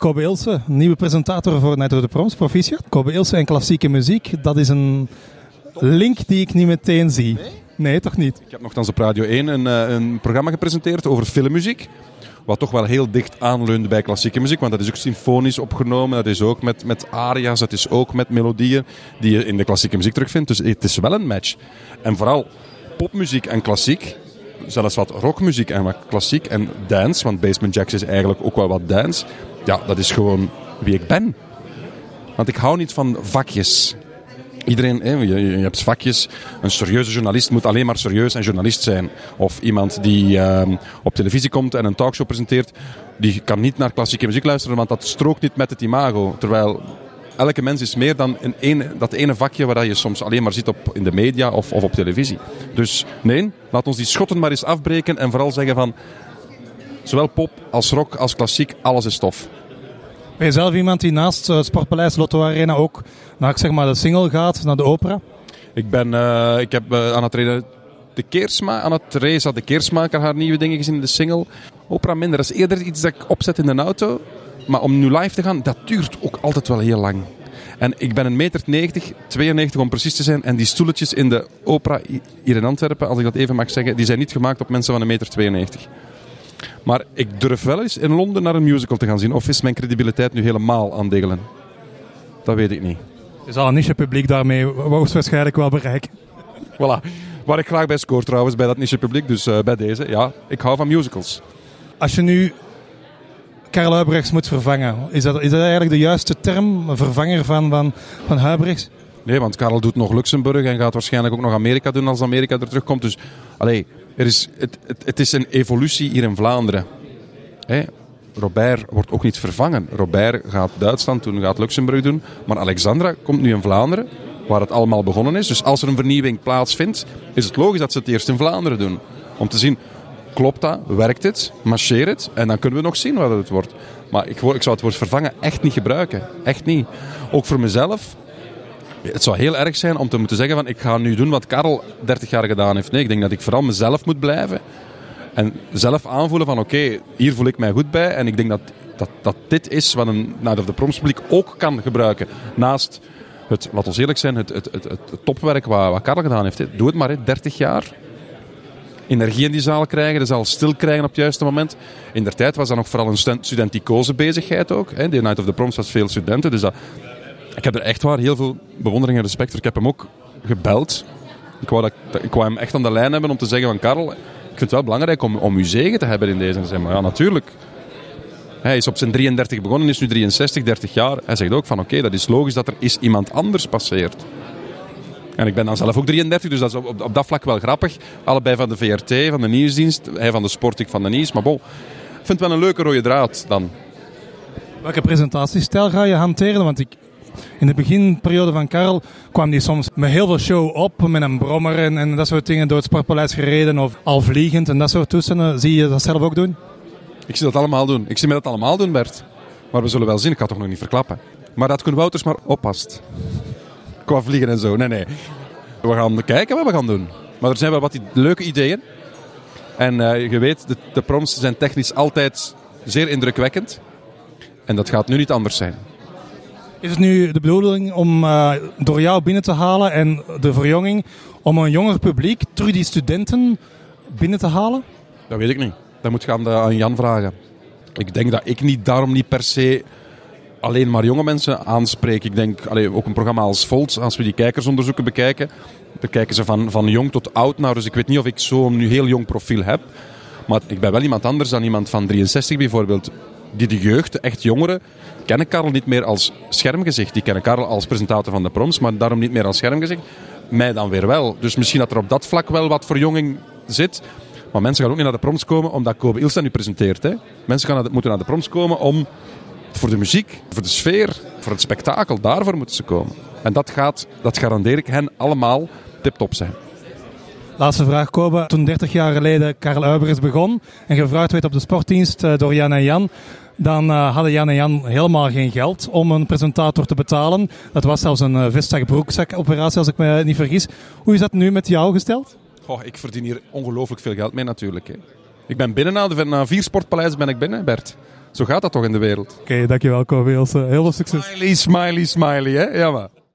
Kobe Ilse, nieuwe presentator voor Night the Proms, proficiat. Kobe Ilse en klassieke muziek, dat is een link die ik niet meteen zie. Nee, toch niet? Ik heb nogthans op Radio 1 een, eh, een programma gepresenteerd over filmmuziek. Wat toch wel heel dicht aanleunt bij klassieke muziek. Want dat is ook symfonisch opgenomen. Dat is ook met, met aria's. Dat is ook met melodieën die je in de klassieke muziek terugvindt. Dus het is wel een match. En vooral popmuziek en klassiek. Zelfs wat rockmuziek en wat klassiek en dance. Want Basement Jacks is eigenlijk ook wel wat dance. Ja, dat is gewoon wie ik ben. Want ik hou niet van vakjes. Iedereen, hè, je, je, hebt vakjes. Een serieuze journalist moet alleen maar serieus en journalist zijn. Of iemand die uh, op televisie komt en een talkshow presenteert, die kan niet naar klassieke muziek luisteren, want dat strookt niet met het imago. Terwijl elke mens is meer dan een dat ene vakje waar je soms alleen maar ziet op, in de media of, of op televisie. Dus nee, laat ons die schotten maar eens afbreken en vooral zeggen van zowel pop als rock als klassiek, alles is stof. Ben je zelf iemand die naast het Sportpaleis Lotto Arena ook naar zeg maar, de single gaat, naar de opera? Ik, ben, uh, ik heb uh, aan het reden de Keersma, aan het Teresa de Keersmaker haar nieuwe dingen gezien in de single. Opera minder, dat is eerder iets dat ik opzet in de auto. Maar om nu live te gaan, dat duurt ook altijd wel heel lang. En ik ben een meter 90, 92 om precies te zijn. En die stoeletjes in de opera hier in Antwerpen, als ik dat even mag zeggen, die zijn niet gemaakt op mensen van een meter 92. Maar ik durf wel eens in Londen naar een musical te gaan zien. Of is mijn credibiliteit nu helemaal aan degelen? Dat weet ik niet. Je zal een niche publiek daarmee waarschijnlijk wel bereiken. Voilà. Waar ik graag bij score trouwens, bij dat niche publiek. Dus uh, bij deze, ja. Ik hou van musicals. Als je nu Karel Huibrechts moet vervangen, is dat, is dat eigenlijk de juiste term? Een vervanger van, van, van Huibrechts? Nee, want Karel doet nog Luxemburg en gaat waarschijnlijk ook nog Amerika doen als Amerika er terugkomt. Dus, allee, er is, het, het, het is een evolutie hier in Vlaanderen. Hè? Robert wordt ook niet vervangen. Robert gaat Duitsland doen, gaat Luxemburg doen. Maar Alexandra komt nu in Vlaanderen, waar het allemaal begonnen is. Dus als er een vernieuwing plaatsvindt, is het logisch dat ze het eerst in Vlaanderen doen. Om te zien, klopt dat? Werkt het? Marcheert het? En dan kunnen we nog zien wat het wordt. Maar ik, ik zou het woord vervangen echt niet gebruiken. Echt niet. Ook voor mezelf. Het zou heel erg zijn om te moeten zeggen van ik ga nu doen wat Karel 30 jaar gedaan heeft. Nee, ik denk dat ik vooral mezelf moet blijven. En zelf aanvoelen van oké, hier voel ik mij goed bij. En ik denk dat, dat, dat dit is wat een Night of the Proms publiek ook kan gebruiken. Naast het, laat ons eerlijk zijn, het, het, het, topwerk wat, wat Karel gedaan heeft. Doe het maar, hè, 30 jaar. Energie in die zaal krijgen, de zaal stil krijgen op het juiste moment. In der tijd was dat nog vooral een studenticoze bezigheid ook. Hè. De Night of the Proms was veel studenten, dus dat, ik heb er echt waar heel veel bewondering en respect voor. Ik heb hem ook gebeld. Ik wou, dat, ik wou hem echt aan de lijn hebben om te zeggen van Karel, vind het wel belangrijk om, om uw zegen te hebben in deze. En maar ja, natuurlijk. Hij is op zijn 33 begonnen, is nu 63, 30 jaar. Hij zegt ook van oké, dat is logisch dat er is iemand anders passeert. En ik ben dan zelf ook 33, dus dat is op, op dat vlak wel grappig. Allebei van de VRT, van de nieuwsdienst. Hij van de sport, ik van de nieuws. Maar bon, ik vind het wel een leuke rode draad dan. Welke presentatiestijl ga je hanteren? Want ik, in de beginperiode van Karel kwam hij soms met heel veel show op, met een brommer en, dat soort dingen door het Sportpaleis gereden of al vliegend en dat soort toestanden. Zie je dat zelf ook doen? Ik zie dat allemaal doen. Ik zie me dat allemaal doen, Bert. Maar we zullen wel zien, ik ga het toch nog niet verklappen. Maar dat Koen Wouters maar oppast. Qua vliegen en zo. Nee, nee. We gaan kijken wat we gaan doen. Maar er zijn wel wat leuke ideeën. En uh, je weet, de, de proms zijn technisch altijd zeer indrukwekkend. En dat gaat nu niet anders zijn. Is het nu de bedoeling om uh, door jou binnen te halen en de verjonging om een jonger publiek, terug die studenten, binnen te halen? Dat weet ik niet. Dat moet je aan, de, aan Jan vragen. Ik denk dat ik niet daarom niet per se alleen maar jonge mensen aanspreek. Ik denk ook een programma als Volt, als we die kijkersonderzoeken bekijken, dan kijken ze van, van jong tot oud naar. Dus ik weet niet of ik zo'n heel jong profiel heb. Maar ik ben wel iemand anders dan iemand van 63 bijvoorbeeld. Die de jeugd, echt jongeren, kennen Karel niet meer als schermgezicht. Die kennen Karel als presentator van de proms, maar daarom niet meer als schermgezicht. Mij dan weer wel. Dus misschien dat er op dat vlak wel wat verjonging zit. Maar mensen gaan ook niet naar de proms komen omdat Kobe Ilsa nu presenteert. Hè. Mensen gaan naar moeten naar de proms komen om voor de muziek, voor de sfeer, voor het spektakel. Daarvoor moeten ze komen. En dat, gaat, dat garandeer ik hen allemaal tip-top zijn. Laatste vraag, Kobe. Toen 30 jaar geleden Karel Uibers begon en gevraagd werd op de sportdienst eh, door Jan en Jan, dan uh, hadden Jan en Jan helemaal geen geld om een presentator te betalen. Dat was zelfs een uh, vestzak-broekzak-operatie, als ik me niet vergis. Hoe is dat nu met jou gesteld? Oh, ik verdien hier ongelooflijk veel geld mee natuurlijk. Hè. Ik ben binnen na, de, na vier sportpaleizen ben ik binnen, Bert. Zo gaat dat toch in de wereld. Oké, dankjewel Kobe. Heel veel succes. Smiley, smiley, smiley, hè? Ja, maar.